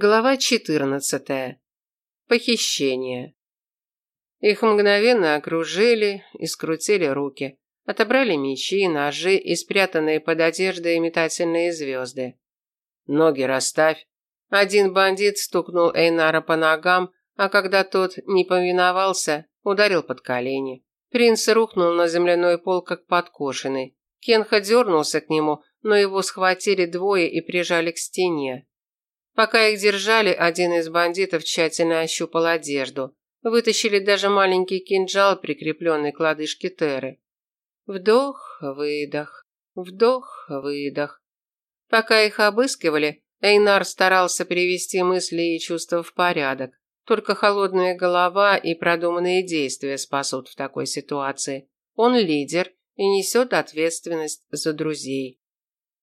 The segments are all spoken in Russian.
Глава 14. Похищение. Их мгновенно окружили и скрутили руки. Отобрали мечи, ножи и спрятанные под одеждой метательные звезды. «Ноги расставь». Один бандит стукнул Эйнара по ногам, а когда тот не повиновался, ударил под колени. Принц рухнул на земляной пол, как подкошенный. Кенха дернулся к нему, но его схватили двое и прижали к стене. Пока их держали, один из бандитов тщательно ощупал одежду. Вытащили даже маленький кинжал, прикрепленный к лодыжке Теры. Вдох, выдох, вдох, выдох. Пока их обыскивали, Эйнар старался привести мысли и чувства в порядок. Только холодная голова и продуманные действия спасут в такой ситуации. Он лидер и несет ответственность за друзей.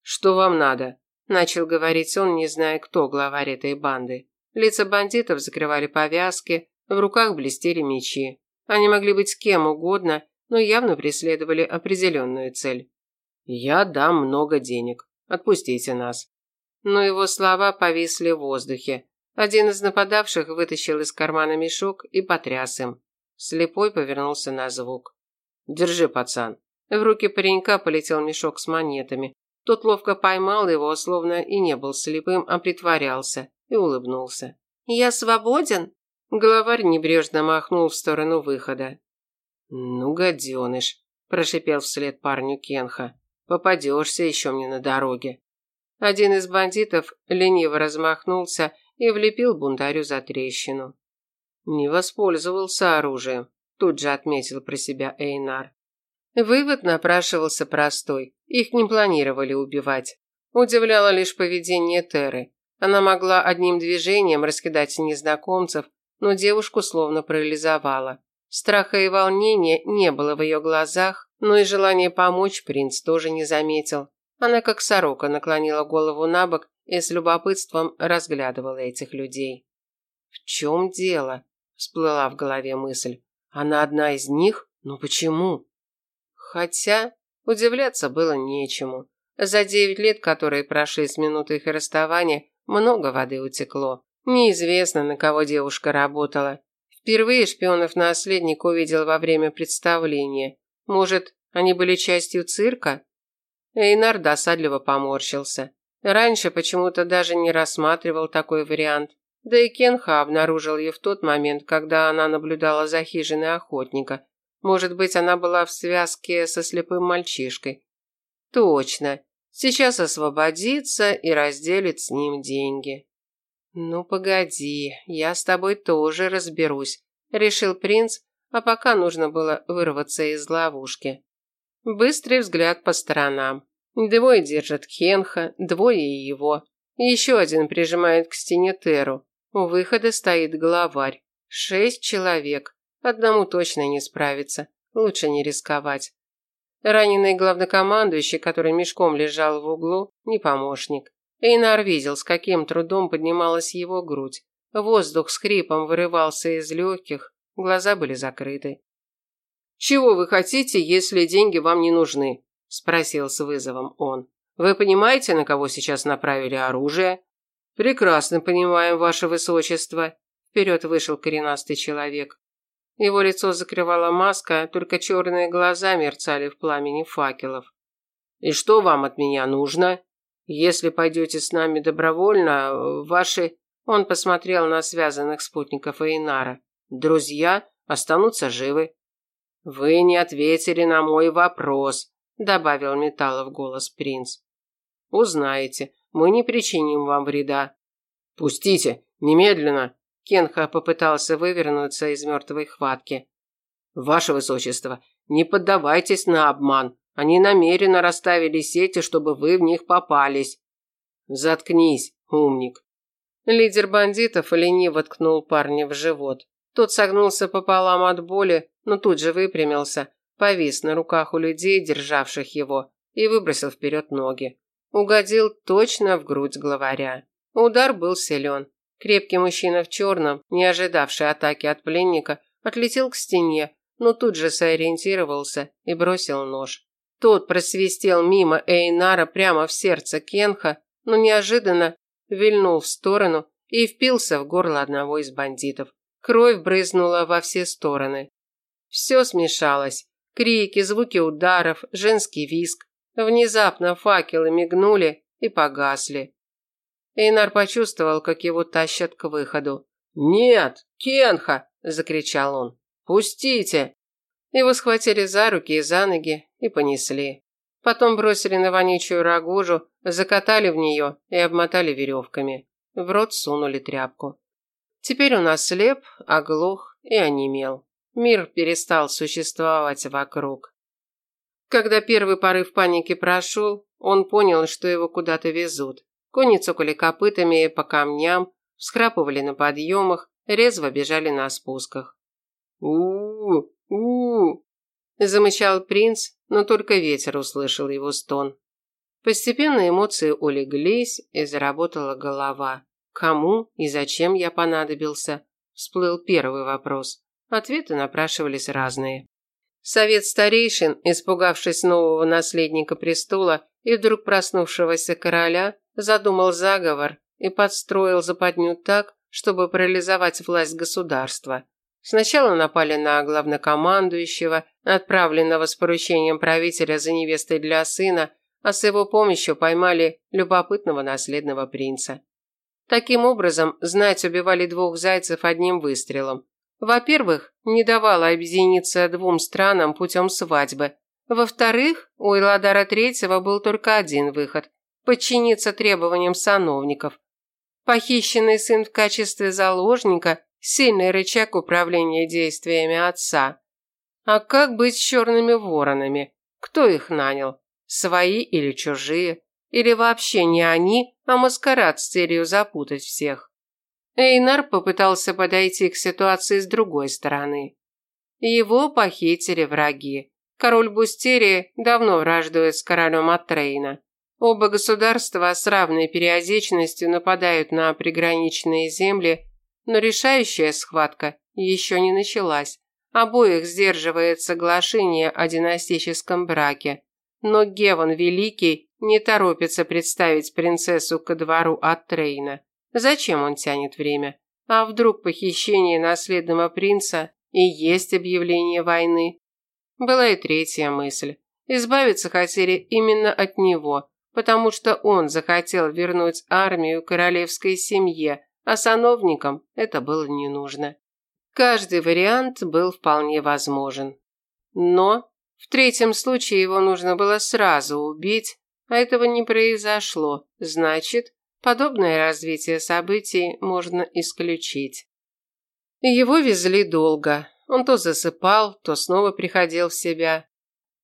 «Что вам надо?» Начал говорить он, не зная, кто главарь этой банды. Лица бандитов закрывали повязки, в руках блестели мечи. Они могли быть с кем угодно, но явно преследовали определенную цель. «Я дам много денег. Отпустите нас». Но его слова повисли в воздухе. Один из нападавших вытащил из кармана мешок и потряс им. Слепой повернулся на звук. «Держи, пацан». В руки паренька полетел мешок с монетами. Тот ловко поймал его, словно и не был слепым, а притворялся, и улыбнулся. «Я свободен?» Главарь небрежно махнул в сторону выхода. «Ну, гаденыш», – прошипел вслед парню Кенха. «Попадешься еще мне на дороге». Один из бандитов лениво размахнулся и влепил бунтарю за трещину. Не воспользовался оружием, тут же отметил про себя Эйнар. Вывод напрашивался простой. Их не планировали убивать. Удивляло лишь поведение Теры. Она могла одним движением раскидать незнакомцев, но девушку словно парализовала. Страха и волнения не было в ее глазах, но и желание помочь принц тоже не заметил. Она как сорока наклонила голову на бок и с любопытством разглядывала этих людей. «В чем дело?» – всплыла в голове мысль. «Она одна из них? Но почему?» Хотя удивляться было нечему. За девять лет, которые прошли с минуты их расставания, много воды утекло. Неизвестно, на кого девушка работала. Впервые шпионов наследник увидел во время представления. Может, они были частью цирка? Эйнар досадливо поморщился. Раньше почему-то даже не рассматривал такой вариант. Да и Кенха обнаружил ее в тот момент, когда она наблюдала за хижиной охотника, может быть, она была в связке со слепым мальчишкой. Точно. Сейчас освободится и разделит с ним деньги. Ну, погоди, я с тобой тоже разберусь, решил принц, а пока нужно было вырваться из ловушки. Быстрый взгляд по сторонам. Двое держат Кенха, двое его. Еще один прижимает к стене Теру. У выхода стоит главарь. Шесть человек. Одному точно не справиться. Лучше не рисковать. Раненый главнокомандующий, который мешком лежал в углу, не помощник. Эйнар видел, с каким трудом поднималась его грудь. Воздух с хрипом вырывался из легких, глаза были закрыты. «Чего вы хотите, если деньги вам не нужны?» – спросил с вызовом он. «Вы понимаете, на кого сейчас направили оружие?» «Прекрасно понимаем, ваше высочество», – вперед вышел коренастый человек. Его лицо закрывала маска, только черные глаза мерцали в пламени факелов. «И что вам от меня нужно? Если пойдете с нами добровольно, ваши...» Он посмотрел на связанных спутников Эйнара. «Друзья останутся живы». «Вы не ответили на мой вопрос», – добавил Металлов голос принц. «Узнаете, мы не причиним вам вреда». «Пустите, немедленно!» Кенха попытался вывернуться из мертвой хватки. «Ваше высочество, не поддавайтесь на обман. Они намеренно расставили сети, чтобы вы в них попались». «Заткнись, умник». Лидер бандитов лениво ткнул парня в живот. Тот согнулся пополам от боли, но тут же выпрямился, повис на руках у людей, державших его, и выбросил вперед ноги. Угодил точно в грудь главаря. Удар был силен. Крепкий мужчина в черном, не ожидавший атаки от пленника, отлетел к стене, но тут же сориентировался и бросил нож. Тот просвистел мимо Эйнара прямо в сердце Кенха, но неожиданно вильнул в сторону и впился в горло одного из бандитов. Кровь брызнула во все стороны. Все смешалось. Крики, звуки ударов, женский визг. Внезапно факелы мигнули и погасли. Эйнар почувствовал, как его тащат к выходу. «Нет, Кенха!» – закричал он. «Пустите!» Его схватили за руки и за ноги и понесли. Потом бросили на вонючую рогожу, закатали в нее и обмотали веревками. В рот сунули тряпку. Теперь он ослеп, оглох и онемел. Мир перестал существовать вокруг. Когда первый порыв паники прошел, он понял, что его куда-то везут. Кони цокали копытами по камням, всхрапывали на подъемах, резво бежали на спусках. у у у Замычал принц, но только ветер услышал его стон. Постепенно эмоции улеглись, и заработала голова. Кому и зачем я понадобился? Всплыл первый вопрос. Ответы напрашивались разные. Совет старейшин, испугавшись нового наследника престола и вдруг проснувшегося короля, задумал заговор и подстроил западню так, чтобы парализовать власть государства. Сначала напали на главнокомандующего, отправленного с поручением правителя за невестой для сына, а с его помощью поймали любопытного наследного принца. Таким образом, знать убивали двух зайцев одним выстрелом. Во-первых, не давала объединиться двум странам путем свадьбы. Во-вторых, у Иладара Третьего был только один выход – подчиниться требованиям сановников. Похищенный сын в качестве заложника – сильный рычаг управления действиями отца. А как быть с черными воронами? Кто их нанял? Свои или чужие? Или вообще не они, а маскарад с целью запутать всех. Эйнар попытался подойти к ситуации с другой стороны. Его похитили враги. Король Бустерии давно враждует с королем Атрейна. Оба государства с равной периодичностью нападают на приграничные земли, но решающая схватка еще не началась. Обоих сдерживает соглашение о династическом браке. Но Геван Великий не торопится представить принцессу ко двору от Трейна. Зачем он тянет время? А вдруг похищение наследного принца и есть объявление войны? Была и третья мысль. Избавиться хотели именно от него, потому что он захотел вернуть армию королевской семье, а сановникам это было не нужно. Каждый вариант был вполне возможен. Но в третьем случае его нужно было сразу убить, а этого не произошло. Значит, подобное развитие событий можно исключить. Его везли долго. Он то засыпал, то снова приходил в себя.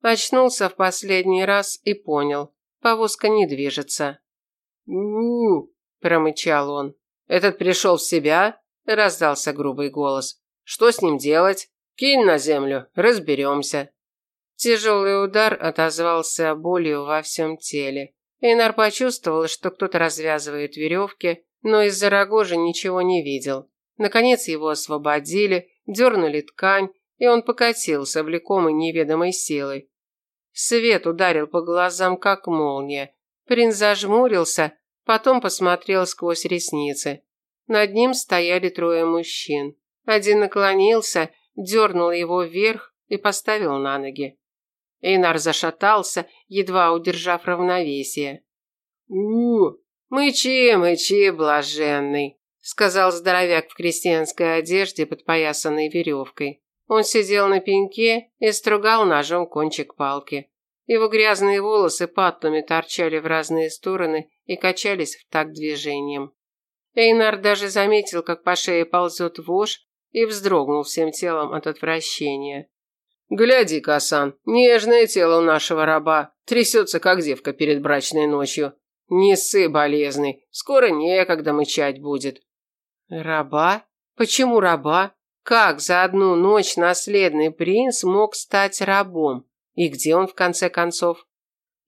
Очнулся в последний раз и понял. Повозка не движется. у промычал он. «Этот пришел в себя?» – раздался грубый голос. «Что с ним делать? Кинь на землю, разберемся». Тяжелый удар отозвался болью во всем теле. Эйнар почувствовал, что кто-то развязывает веревки, но из-за рогожи ничего не видел. Наконец его освободили, дернули ткань, и он покатился, влекомый неведомой силой. Свет ударил по глазам, как молния. Принц зажмурился, потом посмотрел сквозь ресницы. Над ним стояли трое мужчин. Один наклонился, дернул его вверх и поставил на ноги. Эйнар зашатался, едва удержав равновесие. у мычи, мычи, блаженный», – сказал здоровяк в крестьянской одежде, подпоясанной веревкой. Он сидел на пеньке и стругал ножом кончик палки. Его грязные волосы патлами торчали в разные стороны и качались в такт движением. Эйнар даже заметил, как по шее ползет вошь, и вздрогнул всем телом от отвращения. «Гляди, Касан, нежное тело нашего раба, трясется, как девка перед брачной ночью. Не ссы, болезный, скоро некогда мычать будет». «Раба? Почему раба? Как за одну ночь наследный принц мог стать рабом? И где он в конце концов?»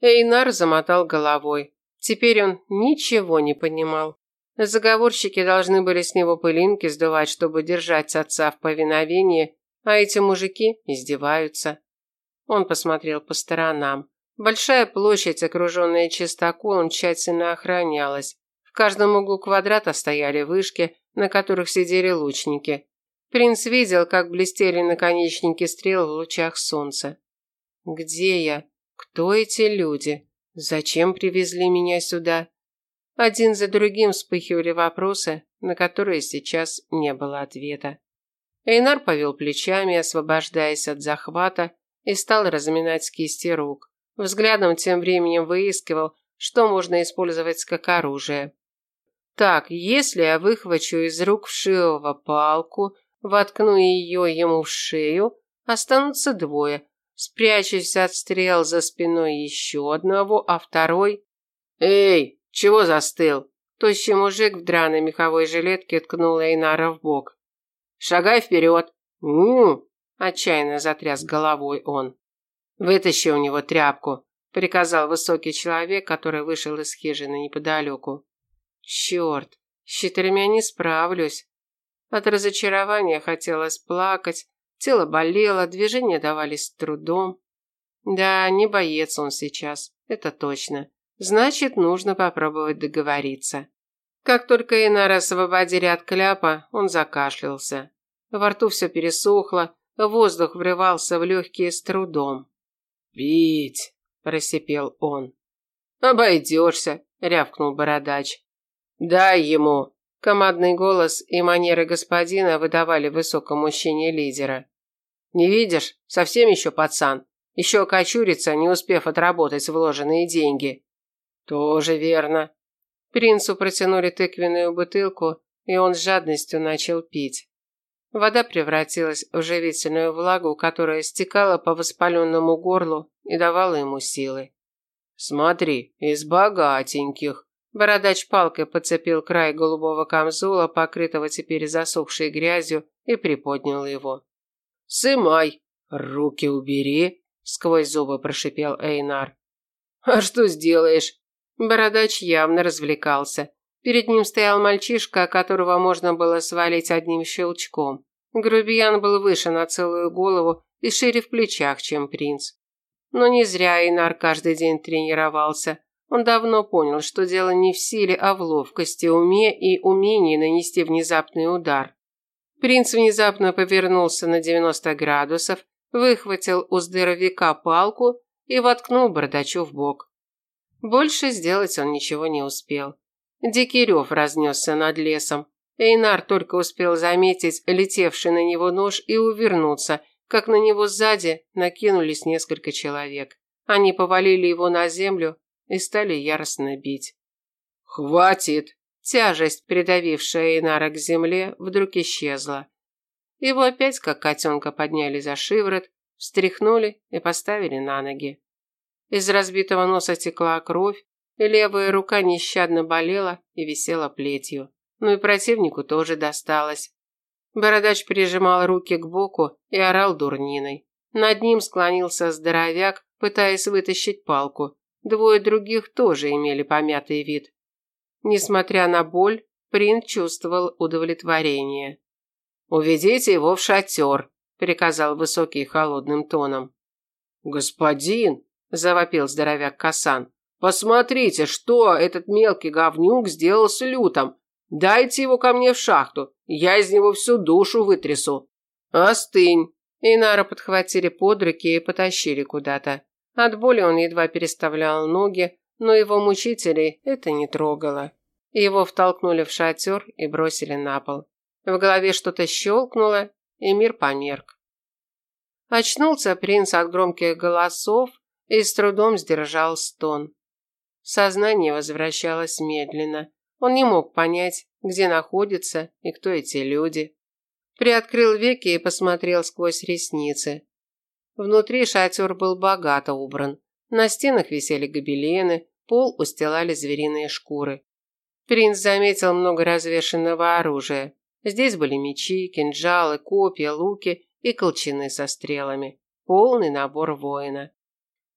Эйнар замотал головой. Теперь он ничего не понимал. Заговорщики должны были с него пылинки сдувать, чтобы держать отца в повиновении, а эти мужики издеваются. Он посмотрел по сторонам. Большая площадь, окруженная чистоколом, тщательно охранялась. В каждом углу квадрата стояли вышки, на которых сидели лучники. Принц видел, как блестели наконечники стрел в лучах солнца. «Где я? Кто эти люди? Зачем привезли меня сюда?» Один за другим вспыхивали вопросы, на которые сейчас не было ответа. Эйнар повел плечами, освобождаясь от захвата, и стал разминать кисти рук. Взглядом тем временем выискивал, что можно использовать как оружие. Так, если я выхвачу из рук вшивого палку, воткну ее ему в шею, останутся двое. Спрячусь от стрел за спиной еще одного, а второй... «Эй, чего застыл?» Тощий мужик в драной меховой жилетке ткнул Эйнара в бок. «Шагай вперед!» «У-у-у!» отчаянно затряс головой он. «Вытащи у него тряпку», – приказал высокий человек, который вышел из хижины неподалеку. «Черт, с четырьмя не справлюсь». От разочарования хотелось плакать, тело болело, движения давались с трудом. Да, не боец он сейчас, это точно. Значит, нужно попробовать договориться. Как только Инара освободили от кляпа, он закашлялся. Во рту все пересохло, воздух врывался в легкие с трудом. «Пить!» – просипел он. «Обойдешься!» – рявкнул бородач. «Дай ему!» Командный голос и манеры господина выдавали высокому мужчине лидера. «Не видишь? Совсем еще пацан. Еще окочурится, не успев отработать вложенные деньги». «Тоже верно». Принцу протянули тыквенную бутылку, и он с жадностью начал пить. Вода превратилась в живительную влагу, которая стекала по воспаленному горлу и давала ему силы. «Смотри, из богатеньких!» Бородач палкой подцепил край голубого камзола, покрытого теперь засохшей грязью, и приподнял его. «Сымай! Руки убери!» – сквозь зубы прошипел Эйнар. «А что сделаешь?» Бородач явно развлекался. Перед ним стоял мальчишка, которого можно было свалить одним щелчком. Грубиян был выше на целую голову и шире в плечах, чем принц. Но не зря Инар каждый день тренировался. Он давно понял, что дело не в силе, а в ловкости, уме и умении нанести внезапный удар. Принц внезапно повернулся на 90 градусов, выхватил у здоровяка палку и воткнул бардачу в бок. Больше сделать он ничего не успел. Дикий рев разнесся над лесом. Эйнар только успел заметить летевший на него нож и увернуться, как на него сзади накинулись несколько человек. Они повалили его на землю и стали яростно бить. «Хватит!» Тяжесть, придавившая Эйнара к земле, вдруг исчезла. Его опять, как котенка, подняли за шиворот, встряхнули и поставили на ноги. Из разбитого носа текла кровь, Левая рука нещадно болела и висела плетью. Ну и противнику тоже досталось. Бородач прижимал руки к боку и орал дурниной. Над ним склонился здоровяк, пытаясь вытащить палку. Двое других тоже имели помятый вид. Несмотря на боль, принц чувствовал удовлетворение. «Уведите его в шатер», – приказал высокий холодным тоном. «Господин!» – завопил здоровяк Касан. Посмотрите, что этот мелкий говнюк сделал с лютом. Дайте его ко мне в шахту, я из него всю душу вытрясу. Остынь. Инара подхватили под руки и потащили куда-то. От боли он едва переставлял ноги, но его мучителей это не трогало. Его втолкнули в шатер и бросили на пол. В голове что-то щелкнуло, и мир померк. Очнулся принц от громких голосов и с трудом сдержал стон. Сознание возвращалось медленно. Он не мог понять, где находится и кто эти люди. Приоткрыл веки и посмотрел сквозь ресницы. Внутри шатер был богато убран. На стенах висели гобелены, пол устилали звериные шкуры. Принц заметил много развешенного оружия. Здесь были мечи, кинжалы, копья, луки и колчаны со стрелами. Полный набор воина.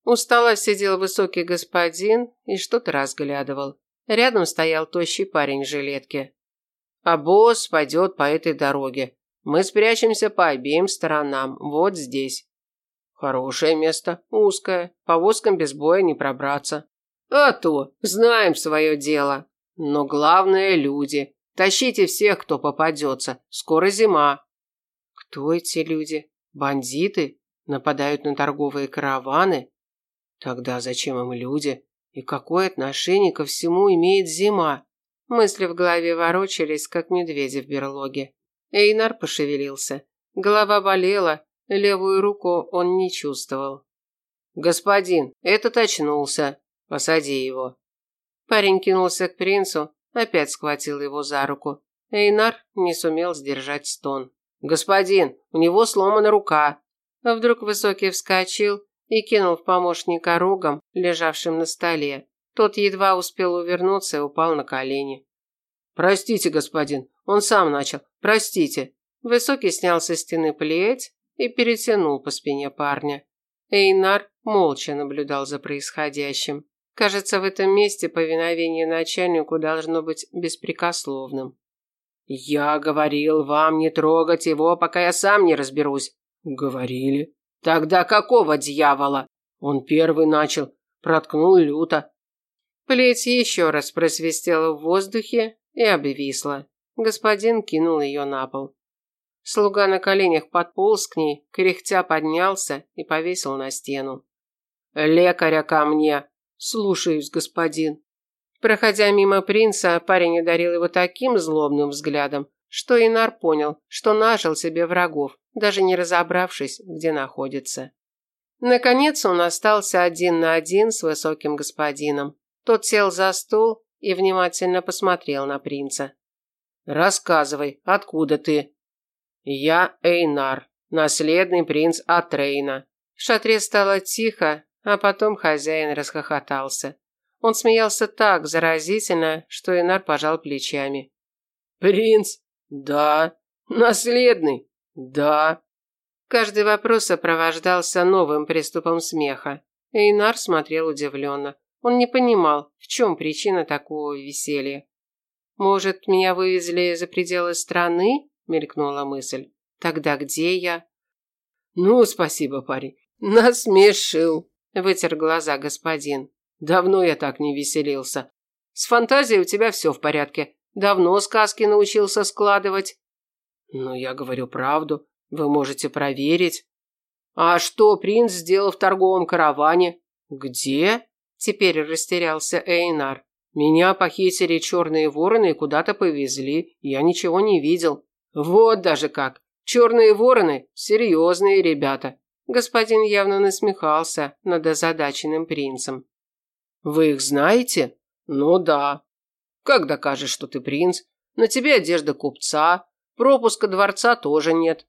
У стола сидел высокий господин и что-то разглядывал. Рядом стоял тощий парень в жилетке. А босс пойдет по этой дороге. Мы спрячемся по обеим сторонам, вот здесь. Хорошее место, узкое, повозкам без боя не пробраться. А то, знаем свое дело. Но главное – люди. Тащите всех, кто попадется. Скоро зима». «Кто эти люди? Бандиты? Нападают на торговые караваны? Тогда зачем им люди? И какое отношение ко всему имеет зима?» Мысли в голове ворочались, как медведи в берлоге. Эйнар пошевелился. Голова болела, левую руку он не чувствовал. «Господин, этот очнулся. Посади его». Парень кинулся к принцу, опять схватил его за руку. Эйнар не сумел сдержать стон. «Господин, у него сломана рука!» А вдруг Высокий вскочил и кинул в помощника рогом, лежавшим на столе. Тот едва успел увернуться и упал на колени. «Простите, господин, он сам начал. Простите». Высокий снял со стены плеть и перетянул по спине парня. Эйнар молча наблюдал за происходящим. Кажется, в этом месте повиновение начальнику должно быть беспрекословным. «Я говорил вам не трогать его, пока я сам не разберусь». «Говорили». «Тогда какого дьявола?» Он первый начал, проткнул люто. Плеть еще раз просвистела в воздухе и обвисла. Господин кинул ее на пол. Слуга на коленях подполз к ней, кряхтя поднялся и повесил на стену. «Лекаря ко мне!» «Слушаюсь, господин». Проходя мимо принца, парень одарил его таким злобным взглядом, что Инар понял, что нажил себе врагов, даже не разобравшись, где находится. Наконец он остался один на один с высоким господином. Тот сел за стол и внимательно посмотрел на принца. «Рассказывай, откуда ты?» «Я Эйнар, наследный принц Атрейна». В шатре стало тихо, а потом хозяин расхохотался. Он смеялся так заразительно, что Инар пожал плечами. «Принц? Да. Наследный? Да». Каждый вопрос сопровождался новым приступом смеха. Эйнар смотрел удивленно. Он не понимал, в чем причина такого веселья. «Может, меня вывезли за пределы страны?» – мелькнула мысль. «Тогда где я?» «Ну, спасибо, парень. Насмешил», Вытер глаза господин. Давно я так не веселился. С фантазией у тебя все в порядке. Давно сказки научился складывать. Ну, я говорю правду. Вы можете проверить. А что принц сделал в торговом караване? Где? Теперь растерялся Эйнар. Меня похитили черные вороны и куда-то повезли. Я ничего не видел. Вот даже как. Черные вороны – серьезные ребята. Господин явно насмехался над озадаченным принцем. «Вы их знаете?» «Ну да». «Как докажешь, что ты принц? На тебе одежда купца, пропуска дворца тоже нет».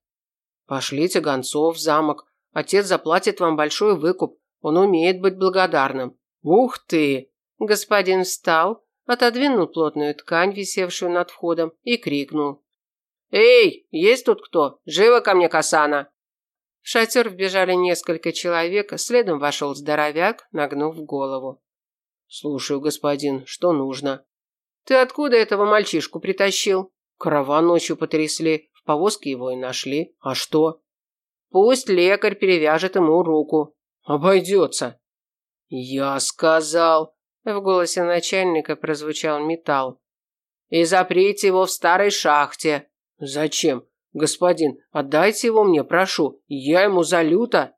«Пошлите гонцов в замок. Отец заплатит вам большой выкуп. Он умеет быть благодарным». «Ух ты!» Господин встал, отодвинул плотную ткань, висевшую над входом, и крикнул. «Эй, есть тут кто? Живо ко мне, Касана!» В шатер вбежали несколько человек, следом вошел здоровяк, нагнув голову. «Слушаю, господин, что нужно?» «Ты откуда этого мальчишку притащил?» «Караван ночью потрясли, в повозке его и нашли. А что?» «Пусть лекарь перевяжет ему руку». «Обойдется». «Я сказал...» В голосе начальника прозвучал металл. «И заприте его в старой шахте». «Зачем? «Господин, отдайте его мне, прошу, я ему залюта».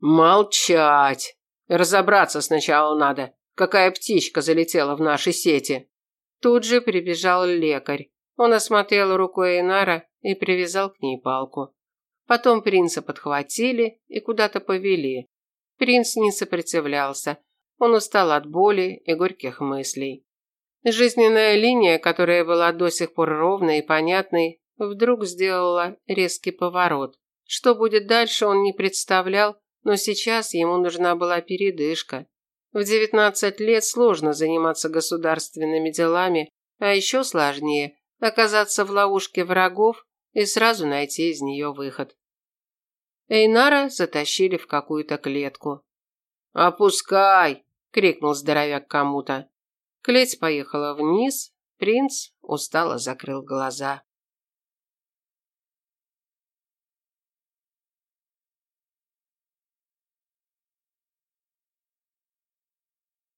«Молчать! Разобраться сначала надо, какая птичка залетела в наши сети». Тут же прибежал лекарь. Он осмотрел руку Эйнара и привязал к ней палку. Потом принца подхватили и куда-то повели. Принц не сопротивлялся. Он устал от боли и горьких мыслей. Жизненная линия, которая была до сих пор ровной и понятной, вдруг сделала резкий поворот. Что будет дальше, он не представлял, но сейчас ему нужна была передышка. В 19 лет сложно заниматься государственными делами, а еще сложнее оказаться в ловушке врагов и сразу найти из нее выход. Эйнара затащили в какую-то клетку. «Опускай!» – крикнул здоровяк кому-то. Клеть поехала вниз, принц устало закрыл глаза.